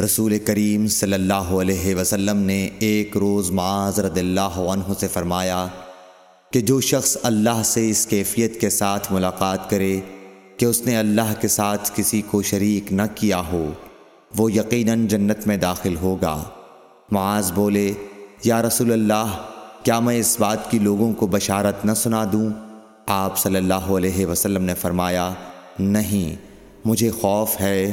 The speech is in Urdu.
رسول کریم صلی اللہ علیہ وسلم نے ایک روز معاذ رضی اللہ عنہ سے فرمایا کہ جو شخص اللہ سے اس کیفیت کے ساتھ ملاقات کرے کہ اس نے اللہ کے ساتھ کسی کو شریک نہ کیا ہو، وہ یقیناً جنت میں داخل ہوگا۔ معاذ بولے، یا رسول اللہ، کیا میں اس بات کی لوگوں کو بشارت نہ سنا دوں؟ آپ صلی اللہ علیہ وسلم نے فرمایا، نہیں، مجھے خوف ہے